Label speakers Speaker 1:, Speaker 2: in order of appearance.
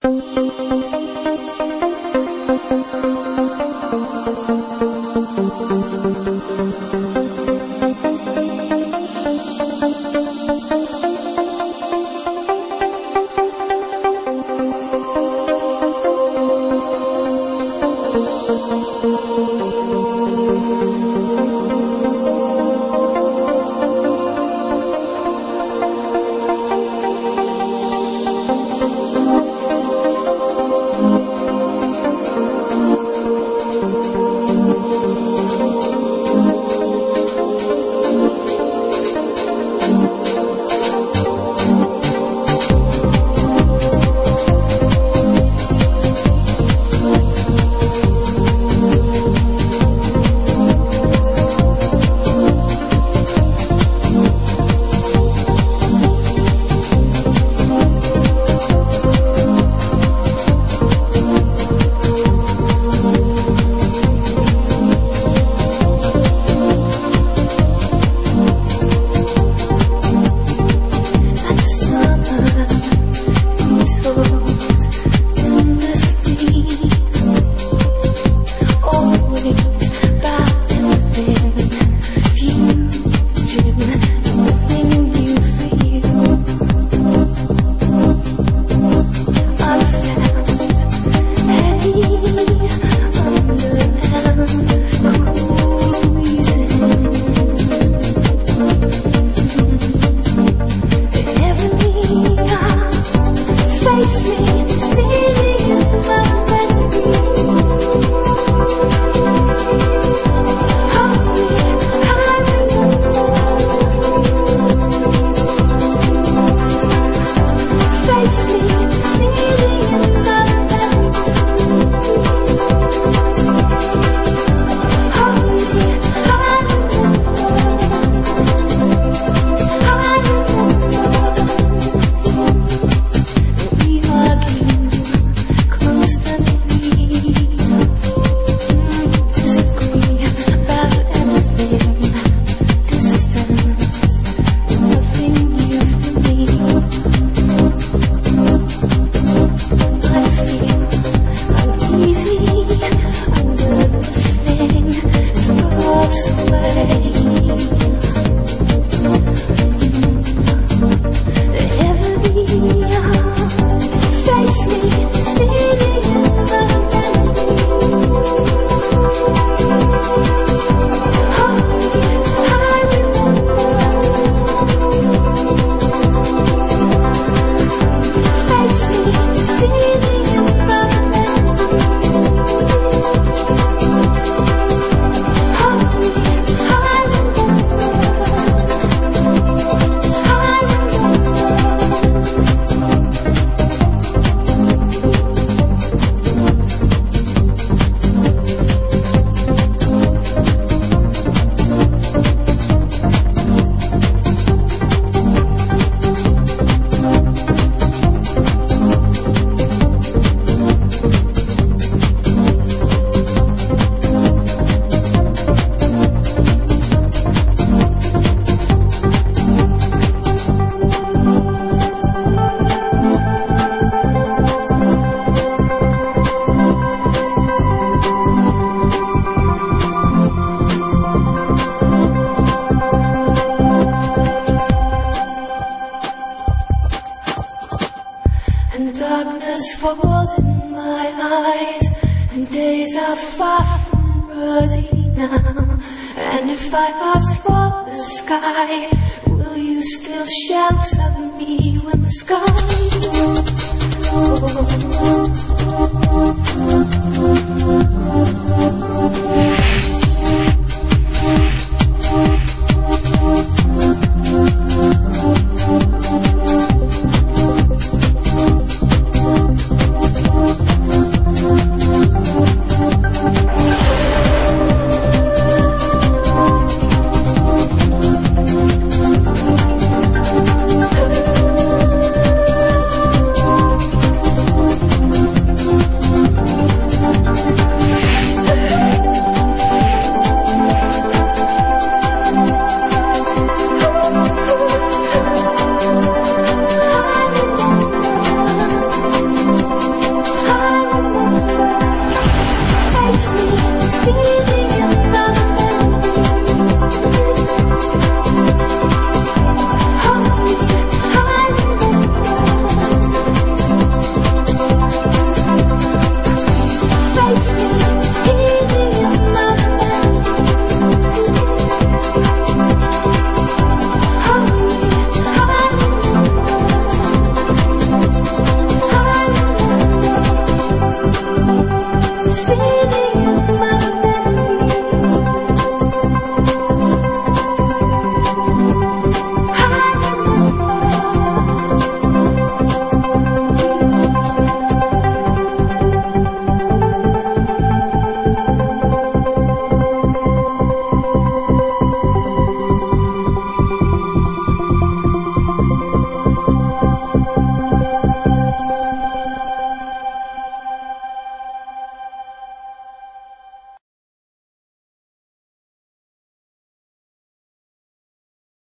Speaker 1: And falls in my eyes, and days are far from rosy now. And if I ask for the sky, will you still shelter me when the sky